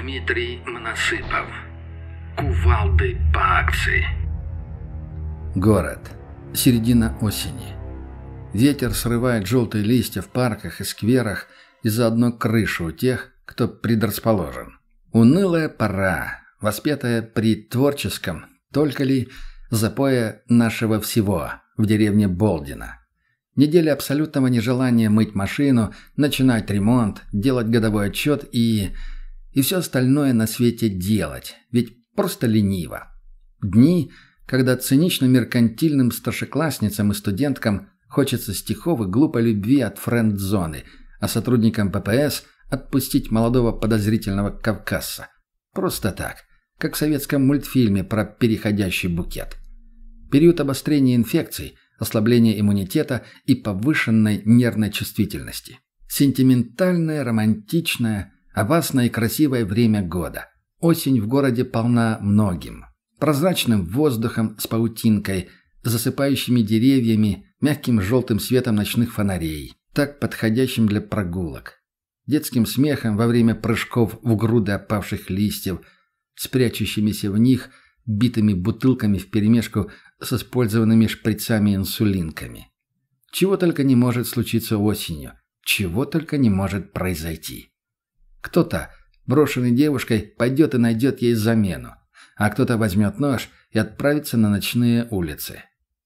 Дмитрий Моносыпов. Кувалды по акции. Город. Середина осени. Ветер срывает желтые листья в парках и скверах и заодно крышу у тех, кто предрасположен. Унылая пора, воспетая при творческом, только ли запоя нашего всего в деревне Болдина. Неделя абсолютного нежелания мыть машину, начинать ремонт, делать годовой отчет и... и все остальное на свете делать, ведь просто лениво. Дни, когда цинично-меркантильным старшеклассницам и студенткам хочется стихов и глупой любви от френд-зоны, а сотрудникам ППС отпустить молодого подозрительного кавказца. Просто так, как в советском мультфильме про переходящий букет. Период обострения инфекций – ослабление иммунитета и повышенной нервной чувствительности. Сентиментальное, романтичное, опасное и красивое время года. Осень в городе полна многим. Прозрачным воздухом с паутинкой, засыпающими деревьями, мягким желтым светом ночных фонарей, так подходящим для прогулок. Детским смехом во время прыжков в груды опавших листьев, спрячущимися в них – битыми бутылками вперемешку с использованными шприцами-инсулинками. Чего только не может случиться осенью, чего только не может произойти. Кто-то, брошенный девушкой, пойдет и найдет ей замену, а кто-то возьмет нож и отправится на ночные улицы.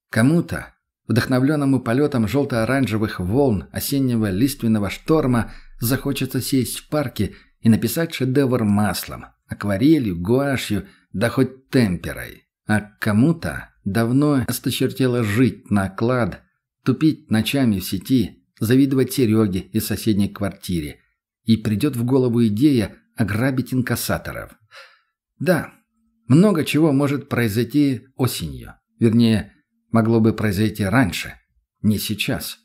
Кому-то, вдохновленному полетом желто-оранжевых волн осеннего лиственного шторма, захочется сесть в парке и написать шедевр маслом, акварелью, гуашью, да хоть темперой. А кому-то давно осточертело жить на клад, тупить ночами в сети, завидовать Сереге из соседней квартире. И придет в голову идея ограбить инкассаторов. Да, много чего может произойти осенью. Вернее, могло бы произойти раньше. Не сейчас.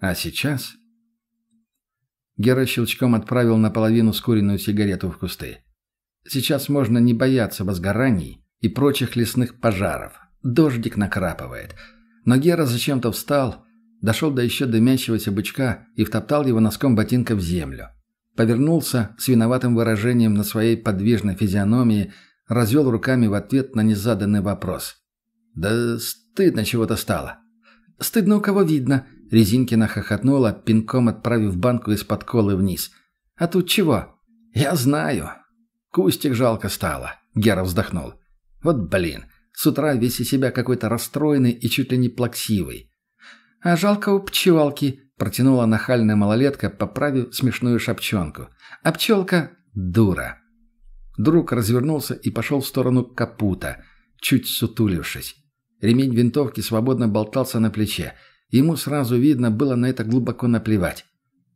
А сейчас... Гера щелчком отправил наполовину скуренную сигарету в кусты. Сейчас можно не бояться возгораний и прочих лесных пожаров. Дождик накрапывает. Но Гера зачем-то встал, дошел до еще дымящегося бычка и втоптал его носком ботинка в землю. Повернулся с виноватым выражением на своей подвижной физиономии, развел руками в ответ на незаданный вопрос. «Да стыдно чего-то стало». «Стыдно у кого видно», — Резинкина хохотнула, пинком отправив банку из-под колы вниз. «А тут чего?» «Я знаю. Кустик жалко стало. Гера вздохнул. Вот блин, с утра весь из себя какой-то расстроенный и чуть ли не плаксивый. А жалко у пчелки, протянула нахальная малолетка, поправив смешную шапчонку. А пчелка — дура. Друг развернулся и пошел в сторону капута, чуть сутулившись. Ремень винтовки свободно болтался на плече. Ему сразу видно было на это глубоко наплевать.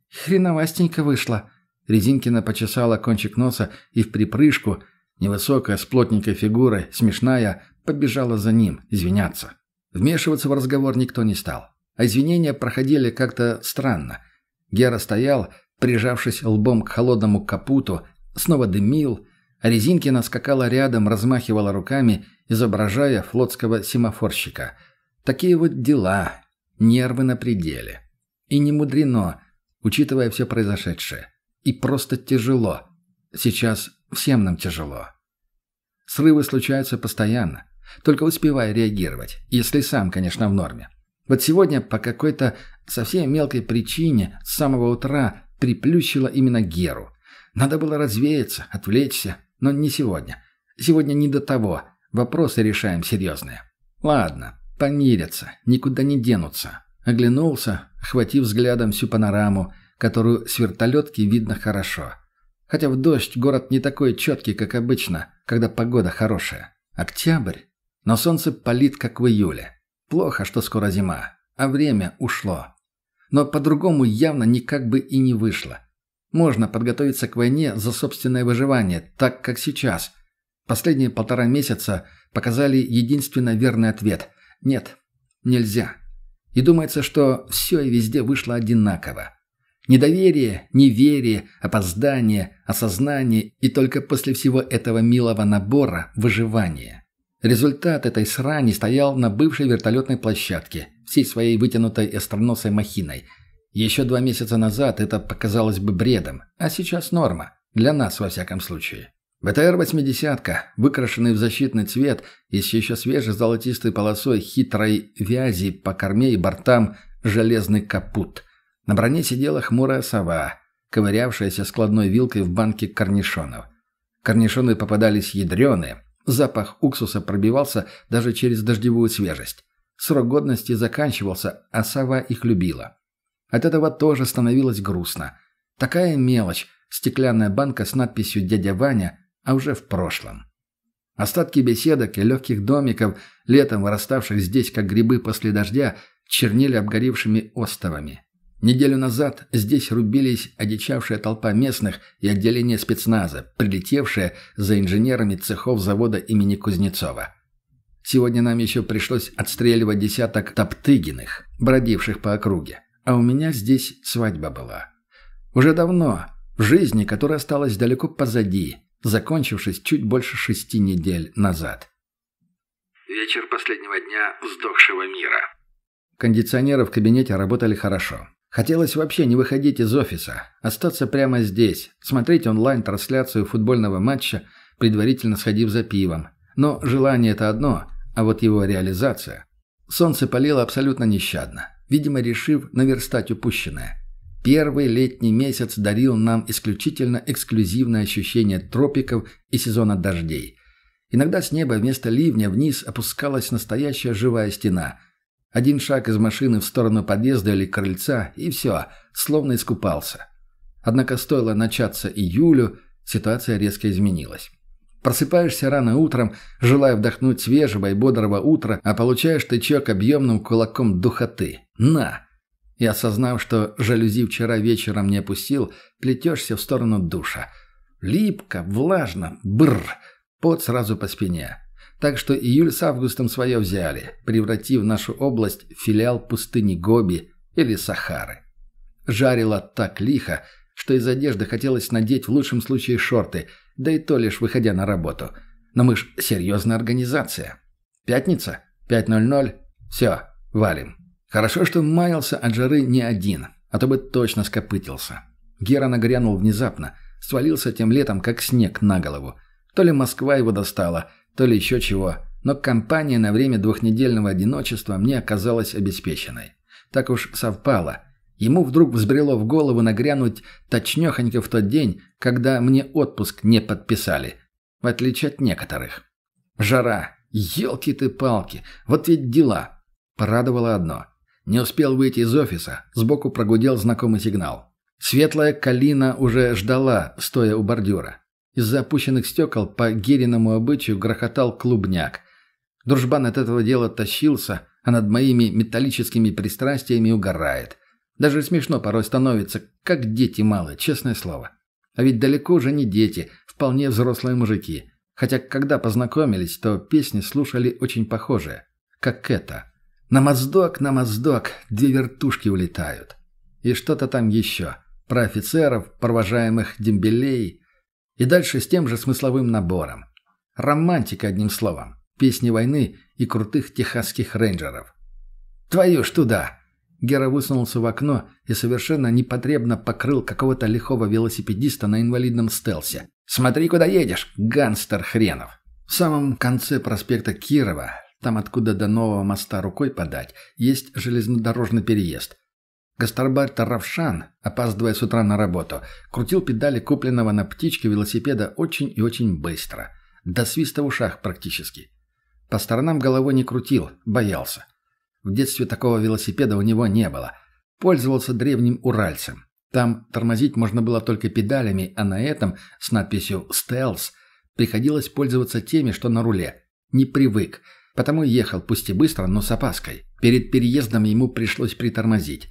«Хреновастенько вышло», Резинкина почесала кончик носа и в припрыжку, невысокая, с плотненькой фигурой, смешная, побежала за ним, извиняться. Вмешиваться в разговор никто не стал. А извинения проходили как-то странно. Гера стоял, прижавшись лбом к холодному капуту, снова дымил, а Резинкина скакала рядом, размахивала руками, изображая флотского семафорщика. Такие вот дела, нервы на пределе. И не мудрено, учитывая все произошедшее. И просто тяжело. Сейчас всем нам тяжело. Срывы случаются постоянно. Только успевая реагировать. Если сам, конечно, в норме. Вот сегодня по какой-то совсем мелкой причине с самого утра приплющило именно Геру. Надо было развеяться, отвлечься. Но не сегодня. Сегодня не до того. Вопросы решаем серьезные. Ладно, помирятся, никуда не денутся. Оглянулся, охватив взглядом всю панораму, которую с вертолетки видно хорошо. Хотя в дождь город не такой четкий, как обычно, когда погода хорошая. Октябрь, но солнце палит, как в июле. Плохо, что скоро зима, а время ушло. Но по-другому явно никак бы и не вышло. Можно подготовиться к войне за собственное выживание, так как сейчас. Последние полтора месяца показали единственно верный ответ. Нет, нельзя. И думается, что все и везде вышло одинаково. Недоверие, неверие, опоздание, осознание и только после всего этого милого набора – выживание. Результат этой срани стоял на бывшей вертолетной площадке, всей своей вытянутой остроносой махиной. Еще два месяца назад это показалось бы бредом, а сейчас норма. Для нас, во всяком случае. БТР-80, выкрашенный в защитный цвет и с еще свежей золотистой полосой хитрой вязи по корме и бортам железный капут. На броне сидела хмурая сова, ковырявшаяся складной вилкой в банке корнишонов. Корнишоны попадались ядреные, запах уксуса пробивался даже через дождевую свежесть. Срок годности заканчивался, а сова их любила. От этого тоже становилось грустно. Такая мелочь, стеклянная банка с надписью «Дядя Ваня», а уже в прошлом. Остатки беседок и легких домиков, летом выраставших здесь, как грибы после дождя, чернели обгоревшими остовами. Неделю назад здесь рубились одичавшая толпа местных и отделение спецназа, прилетевшие за инженерами цехов завода имени Кузнецова. Сегодня нам еще пришлось отстреливать десяток топтыгиных, бродивших по округе. А у меня здесь свадьба была. Уже давно, в жизни, которая осталась далеко позади, закончившись чуть больше шести недель назад. Вечер последнего дня вздохшего мира. Кондиционеры в кабинете работали хорошо. Хотелось вообще не выходить из офиса, остаться прямо здесь, смотреть онлайн-трансляцию футбольного матча, предварительно сходив за пивом. Но желание – это одно, а вот его реализация. Солнце палило абсолютно нещадно, видимо, решив наверстать упущенное. Первый летний месяц дарил нам исключительно эксклюзивное ощущение тропиков и сезона дождей. Иногда с неба вместо ливня вниз опускалась настоящая живая стена. Один шаг из машины в сторону подъезда или крыльца, и все, словно искупался. Однако стоило начаться июлю, ситуация резко изменилась. Просыпаешься рано утром, желая вдохнуть свежего и бодрого утра, а получаешь тычок объемным кулаком духоты. На! и, осознав, что жалюзи вчера вечером не опустил, плетешься в сторону душа. Липко, влажно, бррр, пот сразу по спине. Так что июль с августом свое взяли, превратив нашу область в филиал пустыни Гоби или Сахары. Жарило так лихо, что из одежды хотелось надеть в лучшем случае шорты, да и то лишь выходя на работу. Но мы ж серьезная организация. Пятница? 5.00? Все, валим. Хорошо, что маялся от жары не один, а то бы точно скопытился. Гера нагрянул внезапно, свалился тем летом, как снег на голову. То ли Москва его достала, то ли еще чего, но компания на время двухнедельного одиночества мне оказалась обеспеченной. Так уж совпало. Ему вдруг взбрело в голову нагрянуть точнёхонько в тот день, когда мне отпуск не подписали, в отличие от некоторых. Жара, елки ты палки вот ведь дела. Порадовало одно. Не успел выйти из офиса, сбоку прогудел знакомый сигнал. Светлая калина уже ждала, стоя у бордюра. Из-за опущенных стекол по гириному обычаю грохотал клубняк. Дружбан от этого дела тащился, а над моими металлическими пристрастиями угорает. Даже смешно порой становится, как дети малые, честное слово. А ведь далеко уже не дети, вполне взрослые мужики. Хотя, когда познакомились, то песни слушали очень похожие. Как это. На моздок, на моздок две вертушки улетают. И что-то там еще. Про офицеров, провожаемых дембелей. И дальше с тем же смысловым набором. Романтика, одним словом. Песни войны и крутых техасских рейнджеров. «Твою ж туда!» Гера высунулся в окно и совершенно непотребно покрыл какого-то лихого велосипедиста на инвалидном стелсе. «Смотри, куда едешь, гангстер хренов!» В самом конце проспекта Кирова там, откуда до нового моста рукой подать, есть железнодорожный переезд. Гастарбайтер Равшан, опаздывая с утра на работу, крутил педали купленного на птичке велосипеда очень и очень быстро. До свиста в ушах практически. По сторонам головой не крутил, боялся. В детстве такого велосипеда у него не было. Пользовался древним уральцем. Там тормозить можно было только педалями, а на этом, с надписью «Стелс», приходилось пользоваться теми, что на руле. Не привык – Потому ехал, пусть и быстро, но с опаской. Перед переездом ему пришлось притормозить.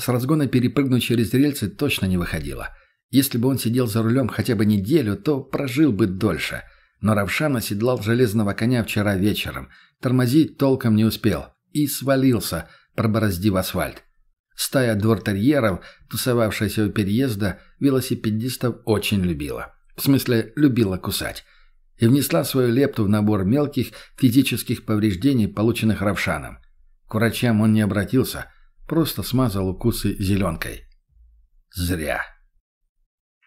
С разгона перепрыгнуть через рельсы точно не выходило. Если бы он сидел за рулем хотя бы неделю, то прожил бы дольше. Но Равшан оседлал железного коня вчера вечером. Тормозить толком не успел. И свалился, пробороздив асфальт. Стая двортерьеров, тусовавшаяся у переезда, велосипедистов очень любила. В смысле, любила кусать и внесла свою лепту в набор мелких физических повреждений, полученных Равшаном. К врачам он не обратился, просто смазал укусы зеленкой. Зря.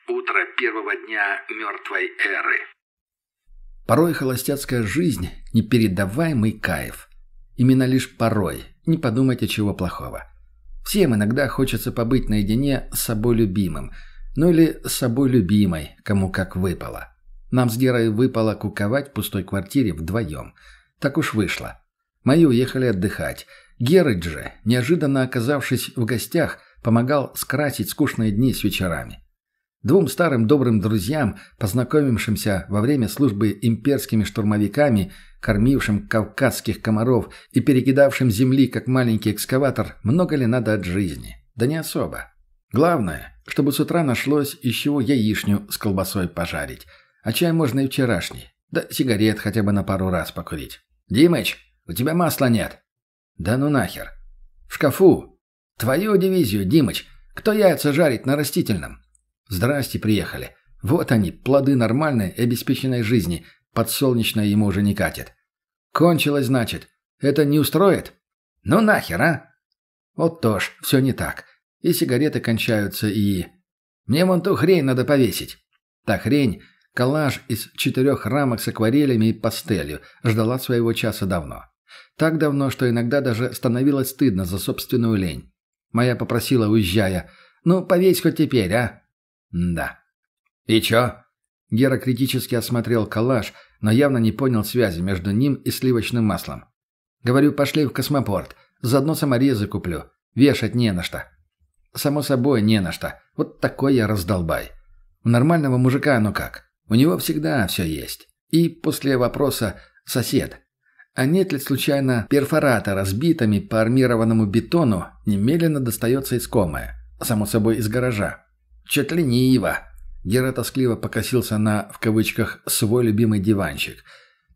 Утро первого дня мертвой эры. Порой холостяцкая жизнь – непередаваемый кайф. Именно лишь порой, не подумайте чего плохого. Всем иногда хочется побыть наедине с собой любимым, ну или с собой любимой, кому как выпало. Нам с Герой выпало куковать в пустой квартире вдвоем. Так уж вышло. Мои уехали отдыхать. Герыч же, неожиданно оказавшись в гостях, помогал скрасить скучные дни с вечерами. Двум старым добрым друзьям, познакомившимся во время службы имперскими штурмовиками, кормившим кавказских комаров и перекидавшим земли, как маленький экскаватор, много ли надо от жизни? Да не особо. Главное, чтобы с утра нашлось из чего яичню с колбасой пожарить. А чай можно и вчерашний. Да сигарет хотя бы на пару раз покурить. «Димыч, у тебя масла нет». «Да ну нахер». «В шкафу». «Твою дивизию, Димыч. Кто яйца жарит на растительном?» Здрасте, приехали. Вот они, плоды нормальной и обеспеченной жизни. Подсолнечное ему уже не катит. Кончилось, значит. Это не устроит? Ну нахер, а? Вот тоже, все не так. И сигареты кончаются, и... Мне вон ту хрень надо повесить. Та хрень, коллаж из четырех рамок с акварелями и пастелью, ждала своего часа давно. Так давно, что иногда даже становилось стыдно за собственную лень. Моя попросила, уезжая, «Ну, повесь хоть теперь, а?» Да. «И чё?» Гера критически осмотрел коллаж, но явно не понял связи между ним и сливочным маслом. «Говорю, пошли в космопорт. Заодно саморезы куплю. Вешать не на что». «Само собой, не на что. Вот такой я раздолбай. У нормального мужика оно как? У него всегда все есть. И после вопроса «сосед». А нет ли случайно перфоратора с битами по армированному бетону немедленно достается искомое? Само собой, из гаража. Чет лениво. Гера тоскливо покосился на, в кавычках, свой любимый диванчик.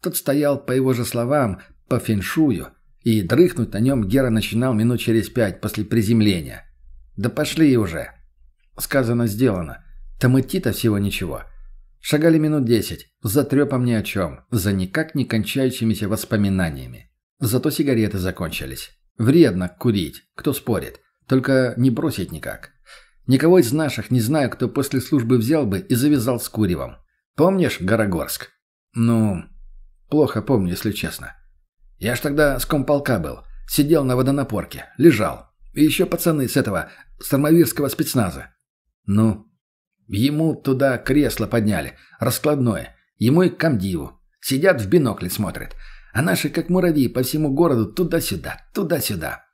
Тот стоял, по его же словам, по феншую, и дрыхнуть на нем Гера начинал минут через пять после приземления. «Да пошли уже!» Сказано, сделано. Там идти-то всего ничего. Шагали минут десять, за трепом ни о чем, за никак не кончающимися воспоминаниями. Зато сигареты закончились. Вредно курить, кто спорит. Только не бросить никак. Никого из наших не знаю, кто после службы взял бы и завязал с куревом. Помнишь Горогорск? Ну, плохо помню, если честно. Я ж тогда с комполка был. Сидел на водонапорке. Лежал. И еще пацаны с этого, с спецназа. Ну, ему туда кресло подняли. Раскладное. Ему и комдиву. Сидят в бинокле смотрят. А наши, как муравьи, по всему городу туда-сюда, туда-сюда.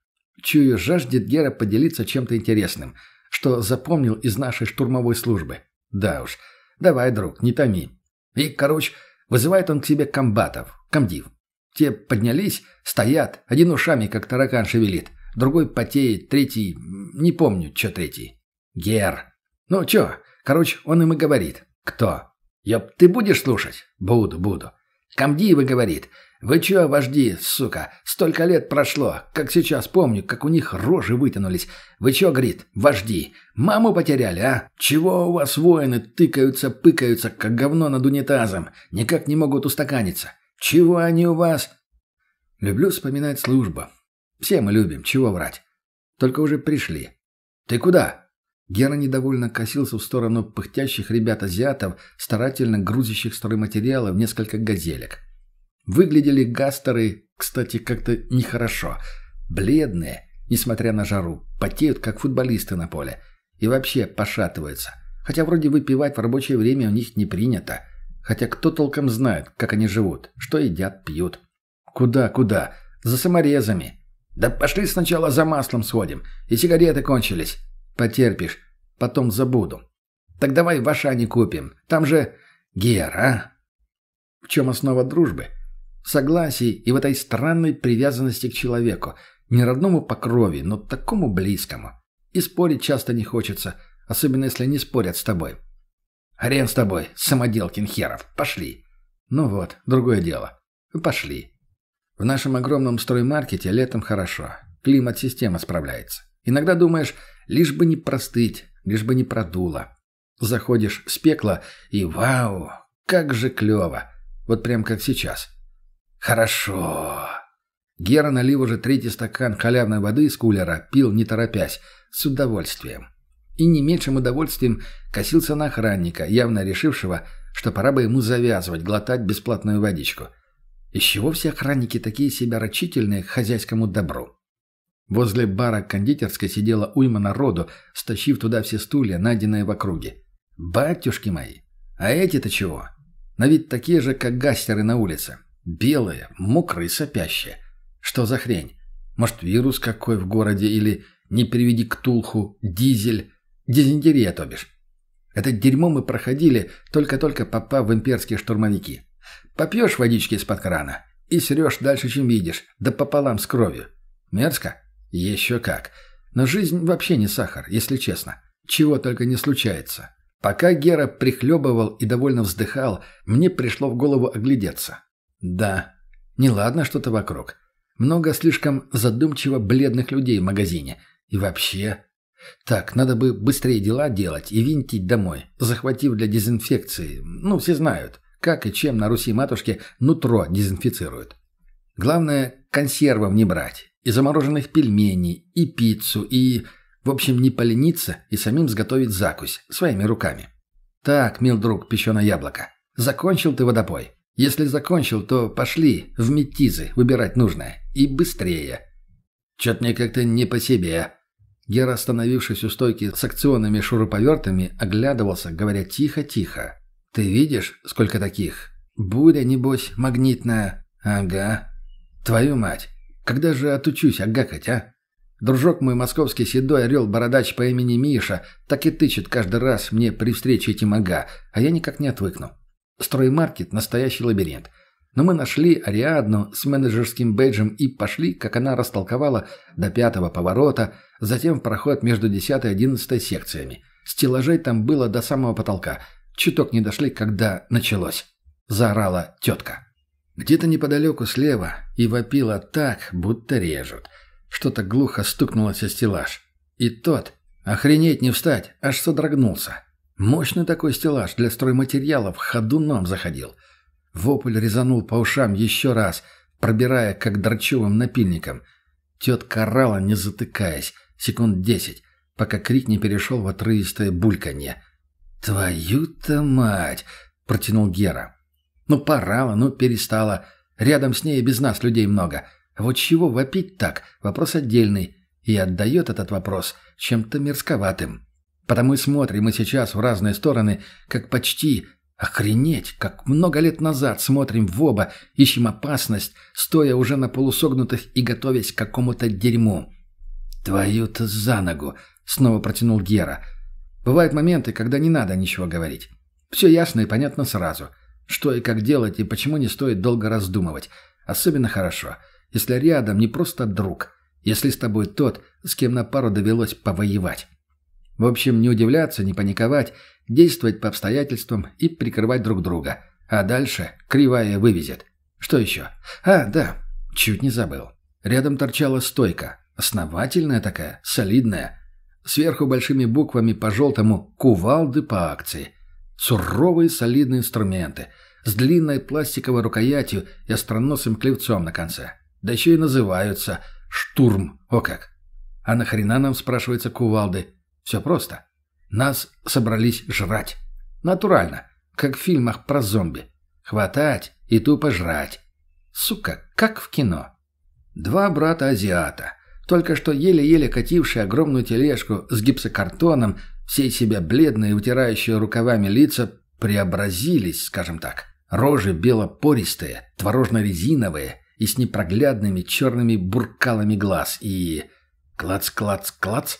Чую, жаждет Гера поделиться чем-то интересным – что запомнил из нашей штурмовой службы. Да уж. Давай, друг, не томи. И, короче, вызывает он к себе комбатов, комдив. Те поднялись, стоят, один ушами, как таракан шевелит, другой потеет, третий... не помню, что третий. Гер. Ну, чё, короче, он им и говорит. Кто? Ёп, ты будешь слушать? Буду, буду. Комдивы говорит, «Вы чё, вожди, сука, столько лет прошло, как сейчас помню, как у них рожи вытянулись. Вы чё, говорит, вожди, маму потеряли, а? Чего у вас воины тыкаются, пыкаются, как говно над унитазом, никак не могут устаканиться? Чего они у вас?» Люблю вспоминать службу. Все мы любим, чего врать. Только уже пришли. «Ты куда?» Гера недовольно косился в сторону пыхтящих ребят-азиатов, старательно грузящих стройматериалы в несколько газелек. Выглядели гастеры, кстати, как-то нехорошо. Бледные, несмотря на жару, потеют, как футболисты на поле. И вообще пошатываются. Хотя вроде выпивать в рабочее время у них не принято. Хотя кто толком знает, как они живут, что едят, пьют. Куда, куда? За саморезами. Да пошли сначала за маслом сходим. И сигареты кончились. Потерпишь. Потом забуду. Так давай в Ашане купим. Там же... Гер, а? В чем основа дружбы? В и в этой странной привязанности к человеку, не родному по крови, но такому близкому. И спорить часто не хочется, особенно если они спорят с тобой. Хрен с тобой, самоделкин херов, пошли. Ну вот, другое дело. Пошли. В нашем огромном строймаркете летом хорошо. Климат-система справляется. Иногда думаешь, лишь бы не простыть, лишь бы не продуло. Заходишь с пекла и вау, как же клево. Вот прям как сейчас. «Хорошо». Гера, налив уже третий стакан халявной воды из кулера, пил не торопясь, с удовольствием. и не меньшим удовольствием косился на охранника, явно решившего, что пора бы ему завязывать, глотать бесплатную водичку. Из чего все охранники такие себя рачительные к хозяйскому добру? Возле бара кондитерской сидела уйма народу, стащив туда все стулья, найденные в округе. «Батюшки мои! А эти-то чего? На вид такие же, как гастеры на улице. Белые, мокрые, сопящие. Что за хрень? Может, вирус какой в городе или, не приведи к тулху, дизель, дизентерия, то бишь. Это дерьмо мы проходили, только-только попав в имперские штурмовики. Попьешь водички из-под крана и срешь дальше, чем видишь, да пополам с кровью. Мерзко? Еще как. Но жизнь вообще не сахар, если честно. Чего только не случается. Пока Гера прихлебывал и довольно вздыхал, мне пришло в голову оглядеться. Да, неладно что-то вокруг. Много слишком задумчиво бледных людей в магазине. И вообще... Так, надо бы быстрее дела делать и винтить домой, захватив для дезинфекции. Ну, все знают, как и чем на Руси-матушке нутро дезинфицируют. Главное, консервов не брать, и замороженных пельменей, и пиццу, и... В общем, не полениться и самим сготовить закусь, своими руками. Так, мил друг, печеное яблоко, закончил ты водопой. Если закончил, то пошли в метизы выбирать нужное. И быстрее. Чё-то мне как-то не по себе. Гера, остановившись у стойки с акционными шуруповертами, оглядывался, говоря тихо-тихо. «Ты видишь, сколько таких? Буря, небось, магнитная. Ага. Твою мать. Когда же отучусь агакать, а? Дружок мой московский седой орел-бородач по имени Миша так и тычет каждый раз мне при встрече этим ага, а я никак не отвыкну. Строймаркет – настоящий лабиринт. Но мы нашли Ариадну с менеджерским бейджем и пошли, как она растолковала, до пятого поворота, затем в проход между десятой и одиннадцатой секциями. Стеллажей там было до самого потолка. Чуток не дошли, когда началось. Заорала тетка. Где-то неподалеку слева и вопила так, будто режут. Что-то глухо стукнулось о стеллаж. И тот, охренеть не встать, аж содрогнулся. Мощный такой стеллаж для стройматериалов ходуном заходил. Вопль резанул по ушам еще раз, пробирая как драчевым напильником. Тетка орала, не затыкаясь, секунд десять, пока крик не перешел в отрывистое бульканье. «Твою-то мать!» — протянул Гера. «Ну, порала, ну, перестала. Рядом с ней и без нас людей много. Вот чего вопить так? Вопрос отдельный. И отдает этот вопрос чем-то мерзковатым. Потому и смотрим мы сейчас в разные стороны, как почти, охренеть, как много лет назад смотрим в оба, ищем опасность, стоя уже на полусогнутых и готовясь к какому-то дерьму. «Твою-то за ногу!» — снова протянул Гера. «Бывают моменты, когда не надо ничего говорить. Все ясно и понятно сразу. Что и как делать, и почему не стоит долго раздумывать. Особенно хорошо, если рядом не просто друг, если с тобой тот, с кем на пару довелось повоевать». В общем, не удивляться, не паниковать, действовать по обстоятельствам и прикрывать друг друга. А дальше кривая вывезет. Что еще? А, да, чуть не забыл. Рядом торчала стойка. Основательная такая, солидная. Сверху большими буквами по-желтому «Кувалды по акции». Суровые солидные инструменты. С длинной пластиковой рукоятью и остроносым клевцом на конце. Да еще и называются «Штурм». О как! А нахрена нам, спрашивается, кувалды? Все просто. Нас собрались жрать. Натурально, как в фильмах про зомби. Хватать и тупо жрать. Сука, как в кино. Два брата-азиата, только что еле-еле катившие огромную тележку с гипсокартоном, все себя бледные, вытирающие рукавами лица, преобразились, скажем так. Рожи белопористые, творожно-резиновые и с непроглядными черными буркалами глаз и... Клац-клац-клац.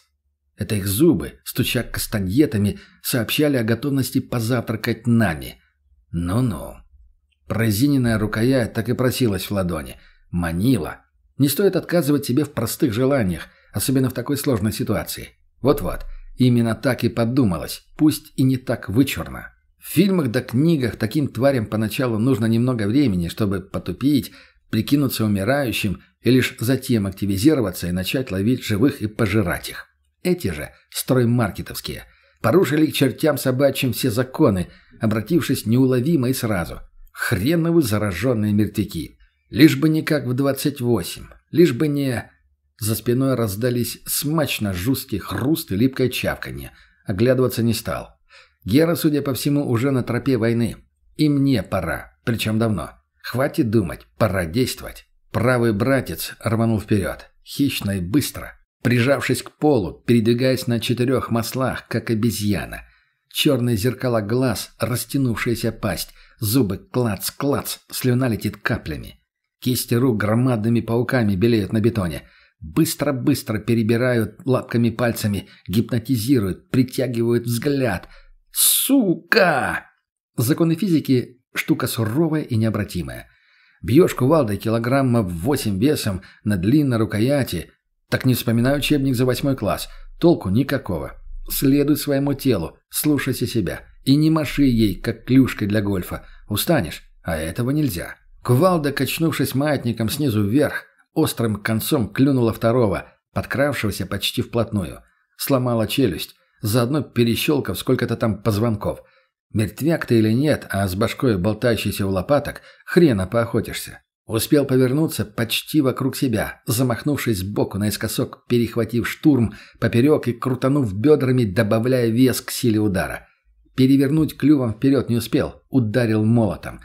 Это их зубы, стуча кастаньетами, сообщали о готовности позавтракать нами. Ну-ну. Прозиненная рукоять так и просилась в ладони. Манила. Не стоит отказывать себе в простых желаниях, особенно в такой сложной ситуации. Вот-вот. Именно так и подумалось, пусть и не так вычурно. В фильмах да книгах таким тварям поначалу нужно немного времени, чтобы потупить, прикинуться умирающим и лишь затем активизироваться и начать ловить живых и пожирать их. Эти же, строймаркетовские, порушили к чертям собачьим все законы, обратившись неуловимо и сразу. Хреновы зараженные мертвяки. Лишь бы не как в двадцать восемь. Лишь бы не... За спиной раздались смачно жесткий хруст и липкое чавканье – оглядываться не стал. Гера, судя по всему, уже на тропе войны. И мне пора, причем давно. Хватит думать, пора действовать. Правый братец рванул вперед, хищно и быстро, прижавшись к полу, передвигаясь на четырех маслах, как обезьяна. Черные зеркала глаз, растянувшаяся пасть, зубы клац-клац, слюна летит каплями. Кисти рук громадными пауками белеют на бетоне. Быстро-быстро перебирают лапками-пальцами, гипнотизируют, притягивают взгляд. «Сука!» Законы физики – штука суровая и необратимая. Бьешь кувалдой килограмма в восемь весом на длинной рукояти, так не вспоминаю учебник за восьмой класс. Толку никакого. Следуй своему телу, слушайся себя. И не маши ей, как клюшкой для гольфа. Устанешь, а этого нельзя. Кувалда, качнувшись маятником снизу вверх, острым концом клюнула второго, подкравшегося почти вплотную. Сломала челюсть, заодно перещелкав сколько-то там позвонков. Мертвяк ты или нет, а с башкой болтающийся у лопаток, хрена поохотишься. Успел повернуться почти вокруг себя, замахнувшись сбоку наискосок, перехватив штурм поперек и крутанув бедрами, добавляя вес к силе удара. Перевернуть клювом вперед не успел, ударил молотом.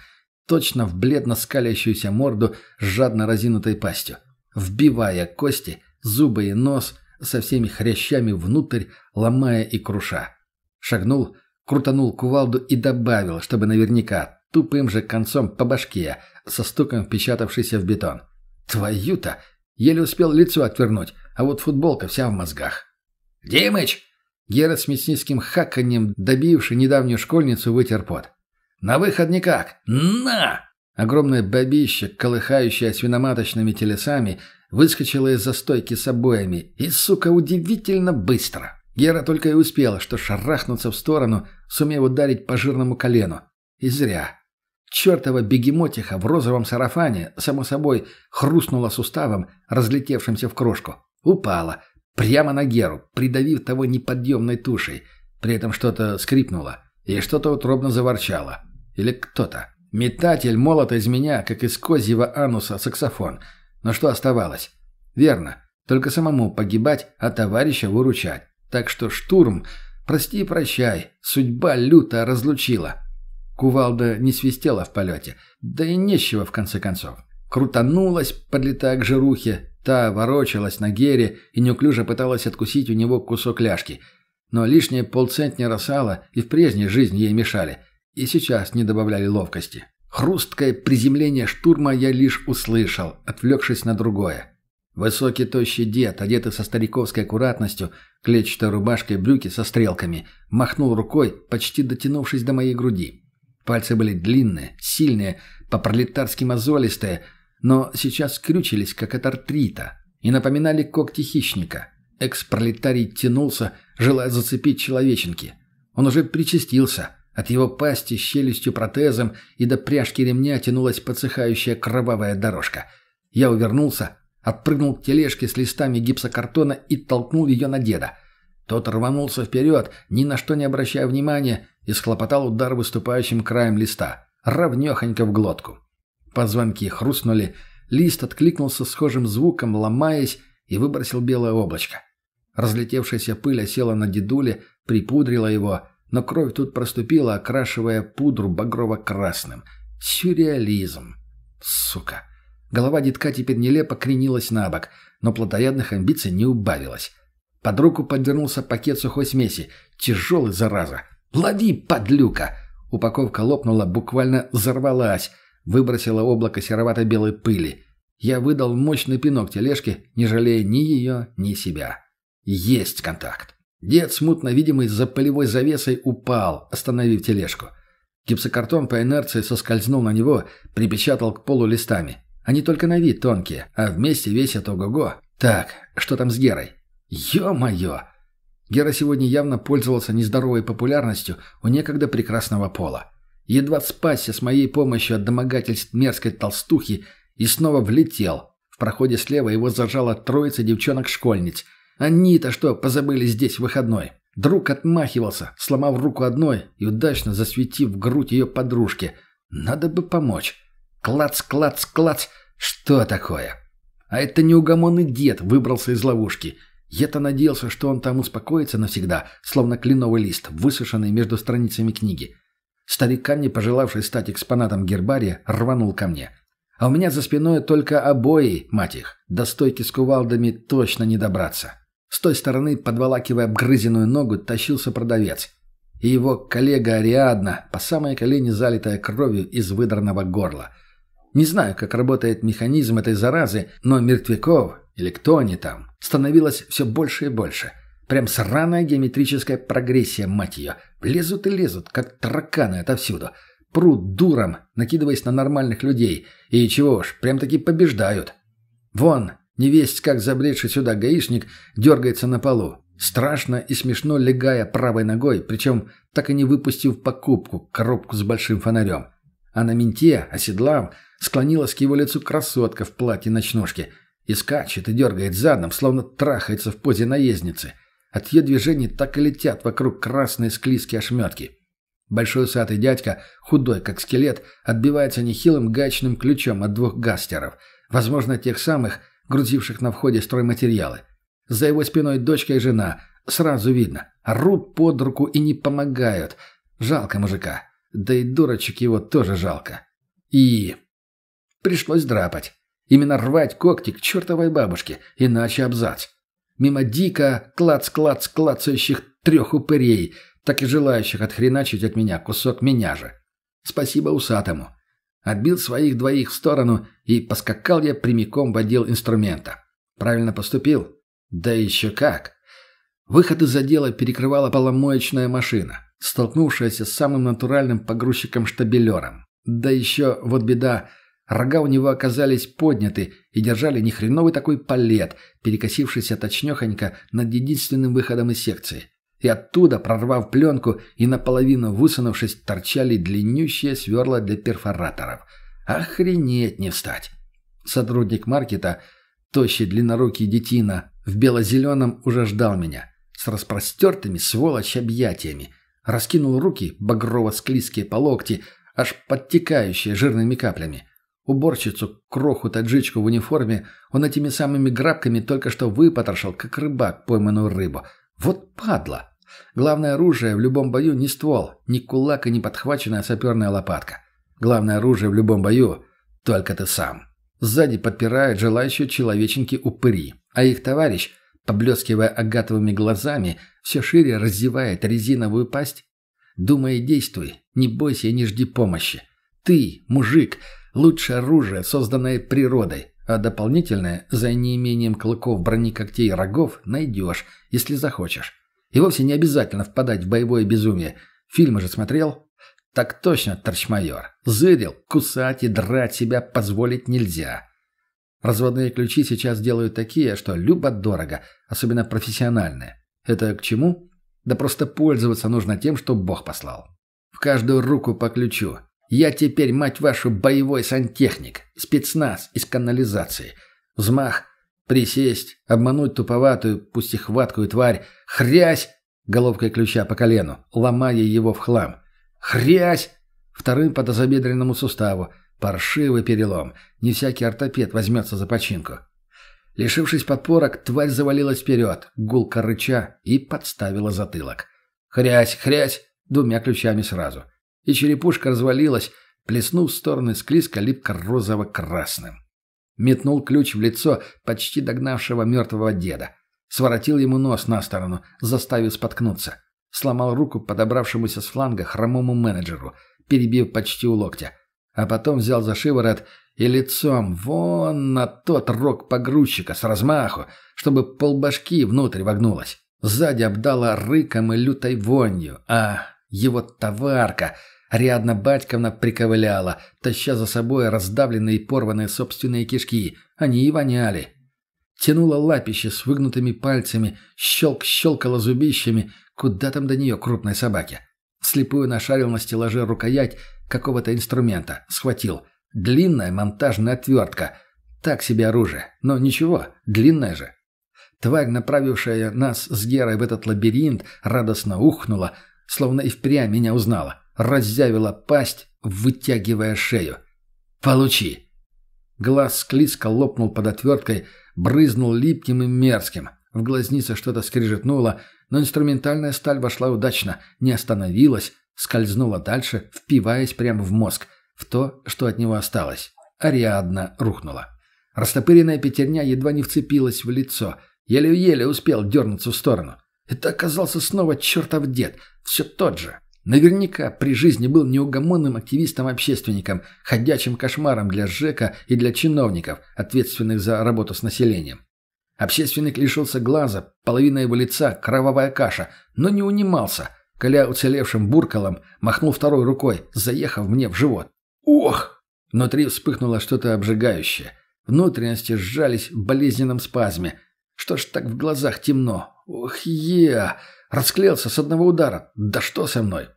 Точно в бледно скалящуюся морду с жадно разинутой пастью. Вбивая кости, зубы и нос со всеми хрящами внутрь, ломая и круша. Шагнул, крутанул кувалду и добавил, чтобы наверняка, тупым же концом по башке, со стуком впечатавшийся в бетон. «Твою-то!» Еле успел лицо отвернуть, а вот футболка вся в мозгах. «Димыч!» Гера с мясницким хаканьем, добивший недавнюю школьницу, вытер пот. «На выход никак! На!» Огромное бабище, колыхающее свиноматочными телесами, выскочило из застойки с обоями и, сука, удивительно быстро. Гера только и успела, что шарахнуться в сторону, сумев ударить по жирному колену. И зря. Чертова бегемотиха в розовом сарафане, само собой, хрустнула суставом, разлетевшимся в крошку. Упала. Прямо на Геру, придавив того неподъемной тушей. При этом что-то скрипнуло. И что-то утробно заворчало. Или кто-то. Метатель молота из меня, как из козьего ануса, саксофон. Но что оставалось? Верно. Только самому погибать, а товарища выручать. Так что штурм, прости и прощай, судьба люто разлучила. Кувалда не свистела в полете, да и нечего в конце концов. Крутанулась, подлетая к жирухе, та ворочалась на гере и неуклюже пыталась откусить у него кусок ляжки. Но лишние полцентнера сала и в прежней жизни ей мешали, и сейчас не добавляли ловкости. Хрусткое приземление штурма я лишь услышал, отвлекшись на другое. Высокий тощий дед, одетый со стариковской аккуратностью, клетчатой рубашкой брюки со стрелками, махнул рукой, почти дотянувшись до моей груди. Пальцы были длинные, сильные, по-пролетарски мозолистые, но сейчас скрючились, как от артрита, и напоминали когти хищника. Экс-пролетарий тянулся, желая зацепить человеченки. Он уже причастился. От его пасти с челюстью протезом и до пряжки ремня тянулась подсыхающая кровавая дорожка. Я увернулся, отпрыгнул к тележке с листами гипсокартона и толкнул ее на деда. Тот рванулся вперед, ни на что не обращая внимания, и схлопотал удар выступающим краем листа, равнехонько в глотку. Позвонки хрустнули, лист откликнулся схожим звуком, ломаясь, и выбросил белое облачко. Разлетевшаяся пыль осела на дедуле, припудрила его, но кровь тут проступила, окрашивая пудру багрово-красным. Сюрреализм. Сука. Голова детка теперь нелепо кренилась на бок, но плотоядных амбиций не убавилось. Под руку подвернулся пакет сухой смеси. Тяжелый, зараза. «Лови, подлюка!» Упаковка лопнула, буквально взорвалась, выбросила облако серовато-белой пыли. Я выдал мощный пинок тележке, не жалея ни ее, ни себя. Есть контакт. Дед, смутно видимый за полевой завесой, упал, остановив тележку. Гипсокартон по инерции соскользнул на него, припечатал к полу листами. Они только на вид тонкие, а вместе весят ого-го. Так, что там с Герой? Ё-моё! Гера сегодня явно пользовался нездоровой популярностью у некогда прекрасного пола. Едва спасся с моей помощью от домогательств мерзкой толстухи и снова влетел. В проходе слева его зажала троица девчонок-школьниц. Они-то что, позабыли здесь выходной? Друг отмахивался, сломав руку одной и удачно засветив грудь ее подружки. Надо бы помочь. Клац, клац, клац. Что такое? А это неугомонный дед выбрался из ловушки. Я-то надеялся, что он там успокоится навсегда, словно кленовый лист, высушенный между страницами книги. Старикан, не пожелавший стать экспонатом гербария, рванул ко мне. А у меня за спиной только обои, мать их. До стойки с кувалдами точно не добраться. С той стороны, подволакивая обгрызенную ногу, тащился продавец. И его коллега Ариадна, по самой колени залитая кровью из выдранного горла. Не знаю, как работает механизм этой заразы, но мертвяков, или кто они там, становилось все больше и больше. Прям сраная геометрическая прогрессия, мать ее. Лезут и лезут, как тараканы отовсюду. Прут дуром, накидываясь на нормальных людей. И чего уж, прям-таки побеждают. Вон, невесть как забредший сюда гаишник дергается на полу. Страшно и смешно легая правой ногой, причем так и не выпустив покупку, коробку с большим фонарем. А на менте, оседлав, склонилась к его лицу красотка в платье-ночнушке и скачет и дергает задом, словно трахается в позе наездницы. От ее движений так и летят вокруг красные склизкие ошметки. Большой усатый дядька, худой как скелет, отбивается нехилым гаечным ключом от двух гастеров, возможно, тех самых, грузивших на входе стройматериалы. За его спиной дочка и жена, сразу видно, рут под руку и не помогают. Жалко мужика. Да и дурочек его тоже жалко. И... Пришлось драпать. Именно рвать когти к чертовой бабушке, иначе абзац. Мимо дико клац-клац клацающих трех упырей, так и желающих отхреначить от меня кусок меня же. Спасибо усатому. Отбил своих двоих в сторону и поскакал я прямиком в отдел инструмента. Правильно поступил? Да еще как. Выход из отдела перекрывала поломоечная машина, столкнувшаяся с самым натуральным погрузчиком-штабелером. Да еще, вот беда, Рога у него оказались подняты и держали нехреновый такой палет, перекосившийся точнехонько над единственным выходом из секции. И оттуда, прорвав пленку и наполовину высунувшись, торчали длиннющие сверла для перфораторов. Охренеть не встать! Сотрудник маркета, тощий длиннорукий детина, в бело-зеленом уже ждал меня. С распростертыми сволочь объятиями. Раскинул руки, багрово-склизкие по локти, аж подтекающие жирными каплями. Уборщицу, кроху-таджичку в униформе он этими самыми грабками только что выпотрошил, как рыбак пойманную рыбу. Вот падла! Главное оружие в любом бою не ствол, не кулак и не подхваченная саперная лопатка. Главное оружие в любом бою — только ты сам. Сзади подпирают желающие человеченьки упыри, а их товарищ, поблескивая агатовыми глазами, все шире раздевает резиновую пасть. Думай и действуй, не бойся и не жди помощи. Ты, мужик, Лучшее оружие, созданное природой, а дополнительное, за неимением клыков, брони, когтей и рогов, найдешь, если захочешь. И вовсе не обязательно впадать в боевое безумие. Фильмы же смотрел? Так точно, торчмайор. Зырил, кусать и драть себя позволить нельзя. Разводные ключи сейчас делают такие, что любо-дорого, особенно профессиональные. Это к чему? Да просто пользоваться нужно тем, что Бог послал. В каждую руку по ключу. Я теперь, мать вашу, боевой сантехник, спецназ из канализации. Взмах, присесть, обмануть туповатую, пусть и хваткую тварь, хрясь, головкой ключа по колену, ломая его в хлам. Хрясь, вторым по тазобедренному суставу, паршивый перелом, не всякий ортопед возьмется за починку. Лишившись подпорок, тварь завалилась вперед, гулко рыча, и подставила затылок. Хрясь, хрясь, двумя ключами сразу — и черепушка развалилась, плеснув в стороны склизко липко-розово-красным. Метнул ключ в лицо почти догнавшего мертвого деда. Своротил ему нос на сторону, заставив споткнуться. Сломал руку подобравшемуся с фланга хромому менеджеру, перебив почти у локтя. А потом взял за шиворот и лицом вон на тот рог погрузчика с размаху, чтобы полбашки внутрь вогнулась. Сзади обдала рыком и лютой вонью, а его товарка — Ариадна Батьковна приковыляла, таща за собой раздавленные и порванные собственные кишки. Они и воняли. Тянула лапище с выгнутыми пальцами, щелк-щелкала зубищами. Куда там до нее крупной собаки? Слепую нашарил на стеллаже рукоять какого-то инструмента. Схватил. Длинная монтажная отвертка. Так себе оружие. Но ничего, длинная же. Тварь, направившая нас с Герой в этот лабиринт, радостно ухнула, словно и впрямь меня узнала разъявила пасть, вытягивая шею. «Получи!» Глаз склизко лопнул под отверткой, брызнул липким и мерзким. В глазнице что-то скрижетнуло, но инструментальная сталь вошла удачно, не остановилась, скользнула дальше, впиваясь прямо в мозг, в то, что от него осталось. Ариадна рухнула. Растопыренная пятерня едва не вцепилась в лицо. Еле-еле успел дернуться в сторону. Это оказался снова чертов дед. Все тот же. Наверняка при жизни был неугомонным активистом-общественником, ходячим кошмаром для ЖЭКа и для чиновников, ответственных за работу с населением. Общественник лишился глаза, половина его лица – кровавая каша, но не унимался. Коля уцелевшим буркалом махнул второй рукой, заехав мне в живот. «Ох!» Внутри вспыхнуло что-то обжигающее. Внутренности сжались в болезненном спазме. Что ж так в глазах темно? Ох, я! Расклеился с одного удара. Да что со мной?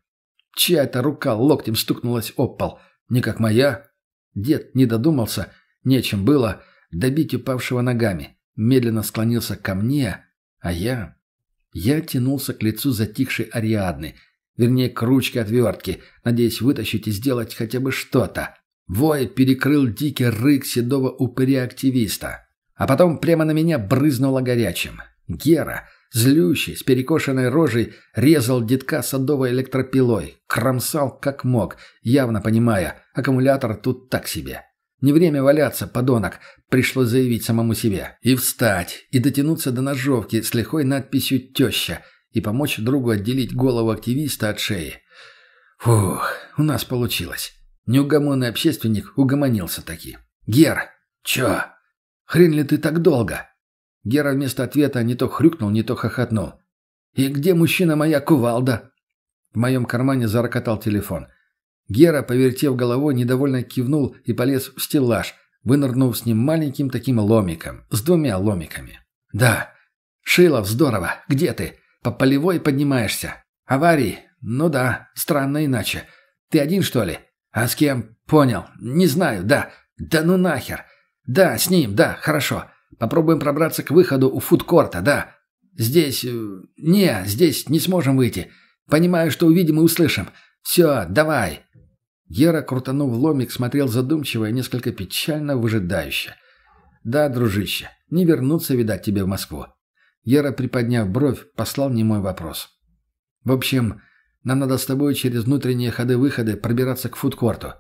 Чья-то рука локтем стукнулась об пол. Не как моя. Дед не додумался, нечем было, добить упавшего ногами. Медленно склонился ко мне, а я... Я тянулся к лицу затихшей Ариадны, вернее, к ручке отвертки, надеясь вытащить и сделать хотя бы что-то. Вой перекрыл дикий рык седого упыря-активиста. А потом прямо на меня брызнуло горячим. Гера, Злющий, с перекошенной рожей, резал детка садовой электропилой. Кромсал как мог, явно понимая, аккумулятор тут так себе. Не время валяться, подонок, пришлось заявить самому себе. И встать, и дотянуться до ножовки с лихой надписью «Теща», и помочь другу отделить голову активиста от шеи. Фух, у нас получилось. Неугомонный общественник угомонился таки. «Гер, чё? Хрен ли ты так долго?» Гера вместо ответа не то хрюкнул, не то хохотнул. «И где мужчина моя кувалда?» В моем кармане зарокотал телефон. Гера, повертев головой, недовольно кивнул и полез в стеллаж, вынырнув с ним маленьким таким ломиком, с двумя ломиками. «Да. Шилов, здорово. Где ты? По полевой поднимаешься. Аварии? Ну да, странно иначе. Ты один, что ли? А с кем? Понял. Не знаю, да. Да ну нахер. Да, с ним, да, хорошо. Попробуем пробраться к выходу у фудкорта, да. Здесь... Э, не, здесь не сможем выйти. Понимаю, что увидим и услышим. Все, давай». Гера, крутанув ломик, смотрел задумчиво и несколько печально выжидающе. «Да, дружище, не вернуться, видать, тебе в Москву». Гера, приподняв бровь, послал мне мой вопрос. «В общем, нам надо с тобой через внутренние ходы-выходы пробираться к фудкорту.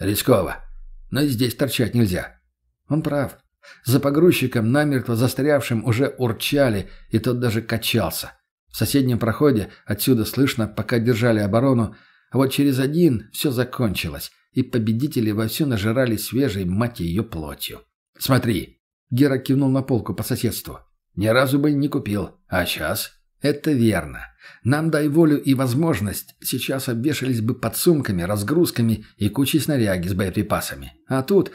Рисково. Но и здесь торчать нельзя». Он прав. За погрузчиком, намертво застрявшим, уже урчали, и тот даже качался. В соседнем проходе отсюда слышно, пока держали оборону, а вот через один все закончилось, и победители вовсю нажирали свежей, мать ее, плотью. «Смотри!» — Гера кивнул на полку по соседству. «Ни разу бы не купил. А сейчас?» «Это верно. Нам дай волю и возможность, сейчас обвешались бы под сумками, разгрузками и кучей снаряги с боеприпасами. А тут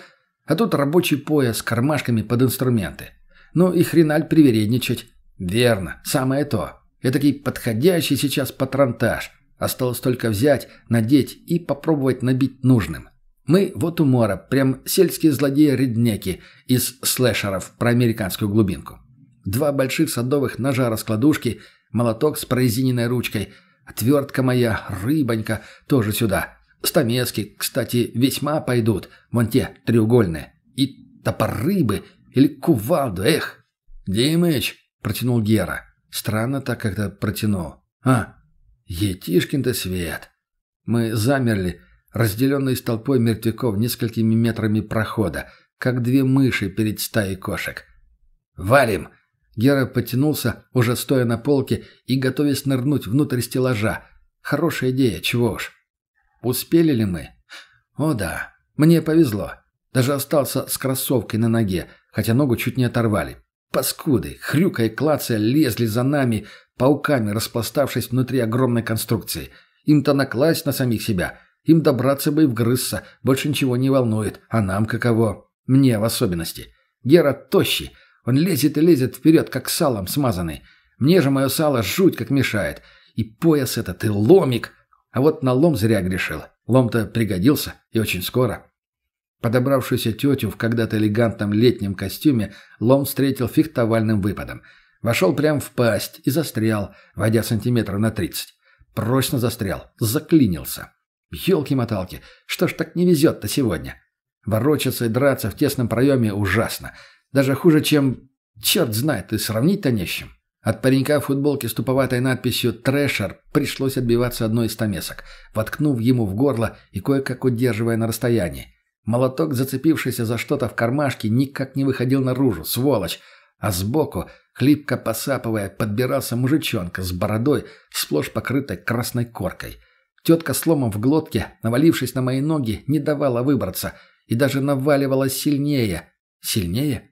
а тут рабочий пояс с кармашками под инструменты. Ну и хреналь привередничать. Верно, самое то. Этакий подходящий сейчас патронтаж. Осталось только взять, надеть и попробовать набить нужным. Мы вот умора, прям сельские злодеи-реднеки из слэшеров про американскую глубинку. Два больших садовых ножа-раскладушки, молоток с прорезиненной ручкой, отвертка моя, рыбонька, тоже сюда. Стамески, кстати, весьма пойдут, вон те, треугольные. И топоры бы, или кувалду, эх. «Димыч», — протянул Гера. Странно так как-то протянул. «А, Етишкин-то свет». Мы замерли, разделенные с толпой мертвяков несколькими метрами прохода, как две мыши перед стаей кошек. «Валим!» Гера потянулся, уже стоя на полке и готовясь нырнуть внутрь стеллажа. Хорошая идея, чего уж. Успели ли мы? О да, мне повезло. Даже остался с кроссовкой на ноге, хотя ногу чуть не оторвали. Паскуды, хрюкая и клацая, лезли за нами, пауками распластавшись внутри огромной конструкции. Им-то накласть на самих себя. Им добраться бы и вгрызться, больше ничего не волнует. А нам каково? Мне в особенности. Гера тощий. Он лезет и лезет вперед, как салом смазанный. Мне же мое сало жуть как мешает. И пояс этот, и ломик. А вот на лом зря грешил. Лом-то пригодился, и очень скоро. Подобравшуюся тетю в когда-то элегантном летнем костюме лом встретил фехтовальным выпадом. Вошел прямо в пасть и застрял, войдя сантиметров на тридцать. Прочно застрял, заклинился. Ёлки-моталки, что ж так не везет-то сегодня? Ворочаться и драться в тесном проеме ужасно. Даже хуже, чем... Черт знает, и сравнить-то не с чем. От паренька в футболке с туповатой надписью «Трэшер» пришлось отбиваться одной из стамесок, воткнув ему в горло и кое-как удерживая на расстоянии. Молоток, зацепившийся за что-то в кармашке, никак не выходил наружу, сволочь. А сбоку, хлипко посапывая, подбирался мужичонка с бородой, сплошь покрытой красной коркой. Тетка с ломом в глотке, навалившись на мои ноги, не давала выбраться и даже наваливалась сильнее. Сильнее?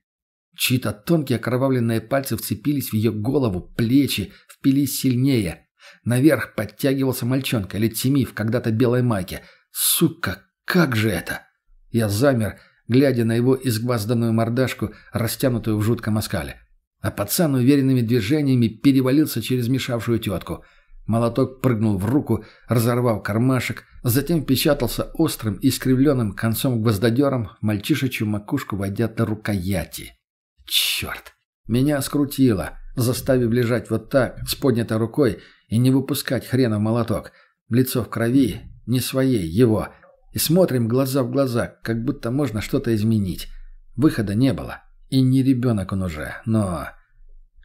Чьи-то тонкие окровавленные пальцы вцепились в ее голову, плечи, впились сильнее. Наверх подтягивался мальчонка лет семи в когда-то белой майке. Сука, как же это? Я замер, глядя на его изгвазданную мордашку, растянутую в жутком оскале. А пацан уверенными движениями перевалился через мешавшую тетку. Молоток прыгнул в руку, разорвав кармашек, затем впечатался острым и искривленным концом гвоздодером мальчишечью макушку, войдя до рукояти. Черт! Меня скрутило, заставив лежать вот так, с поднятой рукой, и не выпускать хрена в молоток. Лицо в крови, не своей, его. И смотрим глаза в глаза, как будто можно что-то изменить. Выхода не было. И не ребенок он уже, но...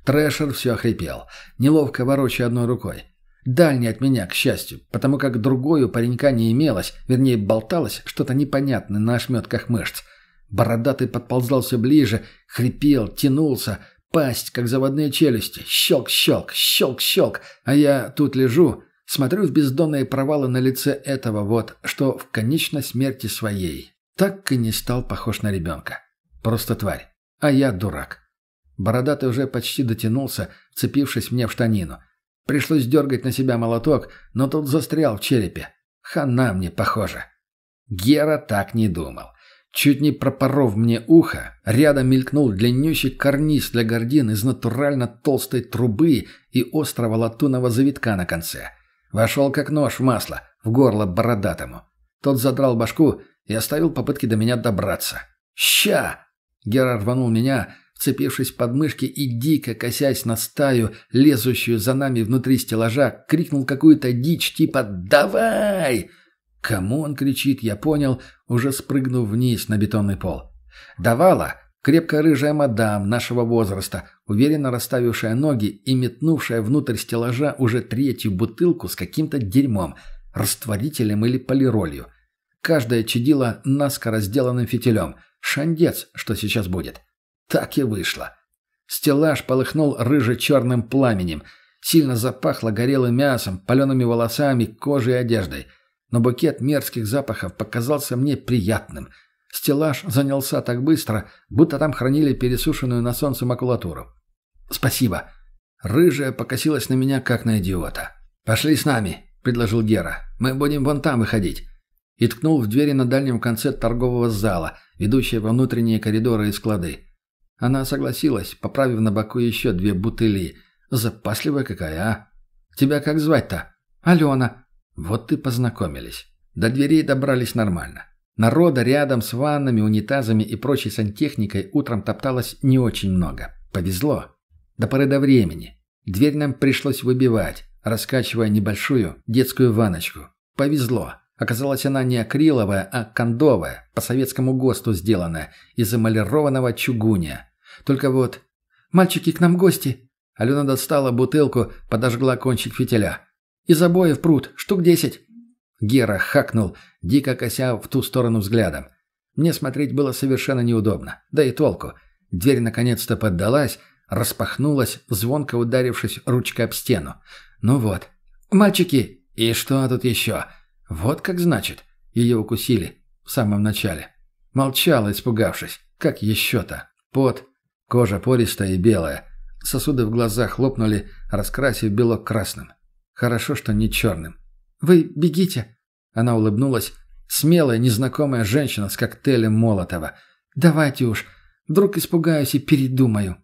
Трэшер все охрипел, неловко ворочая одной рукой. Дальний от меня, к счастью, потому как другой у паренька не имелось, вернее, болталось что-то непонятное на ошметках мышц. Бородатый подползал все ближе, хрипел, тянулся, пасть, как заводные челюсти. Щелк-щелк, щелк-щелк. А я тут лежу, смотрю в бездонные провалы на лице этого вот, что в конечной смерти своей. Так и не стал похож на ребенка. Просто тварь. А я дурак. Бородатый уже почти дотянулся, вцепившись мне в штанину. Пришлось дергать на себя молоток, но тот застрял в черепе. Хана мне, похоже. Гера так не думал. Чуть не пропоров мне ухо, рядом мелькнул длиннющий карниз для гордин из натурально толстой трубы и острого латунного завитка на конце. Вошел как нож в масло, в горло бородатому. Тот задрал башку и оставил попытки до меня добраться. «Ща!» Гера рванул меня, вцепившись под мышки и дико косясь на стаю, лезущую за нами внутри стеллажа, крикнул какую-то дичь типа «Давай!» Кому он кричит, я понял, уже спрыгнув вниз на бетонный пол. Давала крепкая рыжая мадам нашего возраста, уверенно расставившая ноги и метнувшая внутрь стеллажа уже третью бутылку с каким-то дерьмом, растворителем или полиролью. Каждая чадила наскоро сделанным фитилем. Шандец, что сейчас будет. Так и вышло. Стеллаж полыхнул рыже-черным пламенем. Сильно запахло горелым мясом, палеными волосами, кожей и одеждой – но букет мерзких запахов показался мне приятным. Стеллаж занялся так быстро, будто там хранили пересушенную на солнце макулатуру. «Спасибо». Рыжая покосилась на меня, как на идиота. «Пошли с нами», — предложил Гера. «Мы будем вон там выходить». И ткнул в двери на дальнем конце торгового зала, ведущие во внутренние коридоры и склады. Она согласилась, поправив на боку еще две бутыли. Запасливая какая, а? «Тебя как звать-то?» «Алена», вот и познакомились. До дверей добрались нормально. Народа рядом с ваннами, унитазами и прочей сантехникой утром топталось не очень много. Повезло. До поры до времени. Дверь нам пришлось выбивать, раскачивая небольшую детскую ваночку. Повезло. Оказалась она не акриловая, а кондовая, по советскому ГОСТу сделанная, из эмалированного чугуня. Только вот... «Мальчики, к нам гости!» Алена достала бутылку, подожгла кончик фитиля. Из обоев пруд, штук десять». Гера хакнул, дико кося в ту сторону взглядом. Мне смотреть было совершенно неудобно. Да и толку. Дверь наконец-то поддалась, распахнулась, звонко ударившись ручкой об стену. «Ну вот. Мальчики! И что тут еще? Вот как значит. Ее укусили. В самом начале. Молчала, испугавшись. Как еще-то? Пот. Кожа пористая и белая. Сосуды в глазах хлопнули, раскрасив белок красным. Хорошо, что не черным. «Вы бегите!» Она улыбнулась. Смелая, незнакомая женщина с коктейлем Молотова. «Давайте уж. Вдруг испугаюсь и передумаю».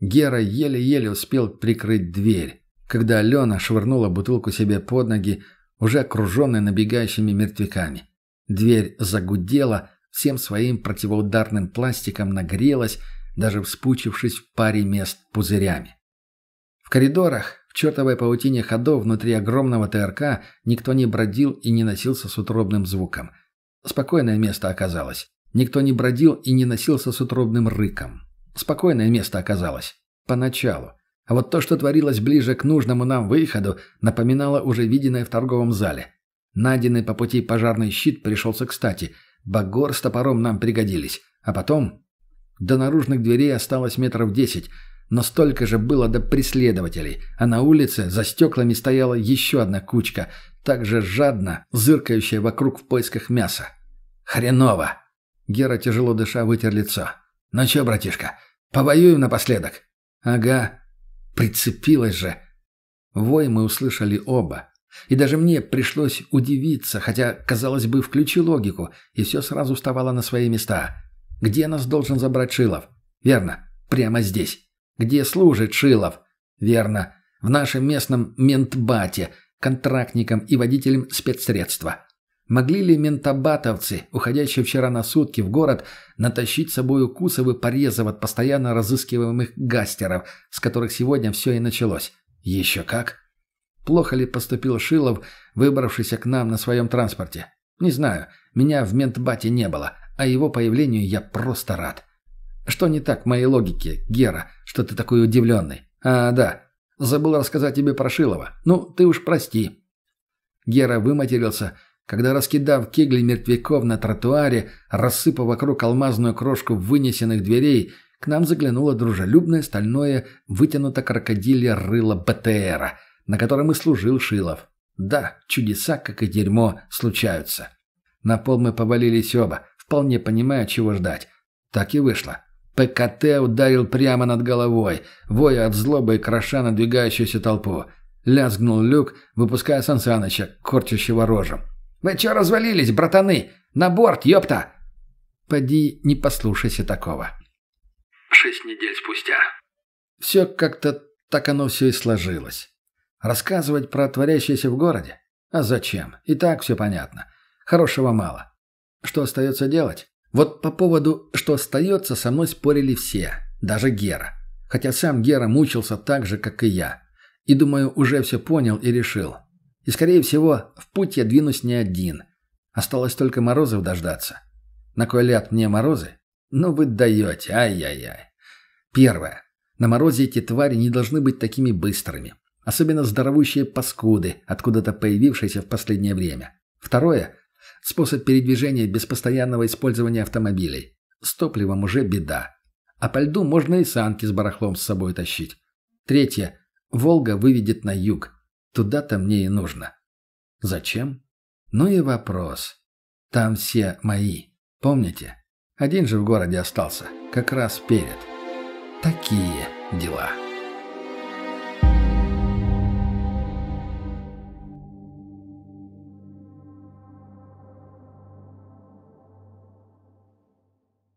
Гера еле-еле успел прикрыть дверь, когда Алена швырнула бутылку себе под ноги, уже окруженной набегающими мертвяками. Дверь загудела, всем своим противоударным пластиком нагрелась, даже вспучившись в паре мест пузырями. В коридорах, чертовой паутине ходов внутри огромного ТРК никто не бродил и не носился с утробным звуком. Спокойное место оказалось. Никто не бродил и не носился с утробным рыком. Спокойное место оказалось. Поначалу. А вот то, что творилось ближе к нужному нам выходу, напоминало уже виденное в торговом зале. Найденный по пути пожарный щит пришелся кстати. Багор с топором нам пригодились. А потом... До наружных дверей осталось метров десять, но столько же было до преследователей, а на улице за стеклами стояла еще одна кучка, также жадно зыркающая вокруг в поисках мяса. «Хреново!» Гера, тяжело дыша, вытер лицо. «Ну чё, братишка, повоюем напоследок?» «Ага. Прицепилась же!» Вой мы услышали оба. И даже мне пришлось удивиться, хотя, казалось бы, включи логику, и все сразу вставало на свои места. Где нас должен забрать Шилов? Верно, прямо здесь. Где служит Шилов? Верно, в нашем местном ментбате, контрактником и водителем спецсредства. Могли ли ментобатовцы, уходящие вчера на сутки в город, натащить с собой укусов и порезов от постоянно разыскиваемых гастеров, с которых сегодня все и началось? Еще как. Плохо ли поступил Шилов, выбравшийся к нам на своем транспорте? Не знаю, меня в ментбате не было, а его появлению я просто рад. Что не так в моей логике, Гера, что ты такой удивленный? А, да, забыл рассказать тебе про Шилова. Ну, ты уж прости. Гера выматерился, когда, раскидав кегли мертвяков на тротуаре, рассыпав вокруг алмазную крошку вынесенных дверей, к нам заглянуло дружелюбное стальное вытянуто крокодилье рыло БТРа, на котором и служил Шилов. Да, чудеса, как и дерьмо, случаются. На пол мы повалились оба, вполне понимая, чего ждать. Так и вышло. ПКТ ударил прямо над головой, воя от злобы и кроша надвигающуюся толпу. Лязгнул люк, выпуская Сансаныча, корчащего рожем. «Вы чё развалились, братаны? На борт, ёпта!» «Поди, не послушайся такого». Шесть недель спустя. Все как-то так оно все и сложилось. Рассказывать про творящееся в городе? А зачем? И так все понятно. Хорошего мало. Что остается делать? Вот по поводу «что остается» со мной спорили все, даже Гера. Хотя сам Гера мучился так же, как и я. И, думаю, уже все понял и решил. И, скорее всего, в путь я двинусь не один. Осталось только Морозов дождаться. На кой ляд мне Морозы? Ну вы даете, ай-яй-яй. Первое. На Морозе эти твари не должны быть такими быстрыми. Особенно здоровущие паскуды, откуда-то появившиеся в последнее время. Второе. Способ передвижения без постоянного использования автомобилей. С топливом уже беда. А по льду можно и санки с барахлом с собой тащить. Третье. Волга выведет на юг. Туда-то мне и нужно. Зачем? Ну и вопрос. Там все мои. Помните? Один же в городе остался. Как раз перед. Такие дела.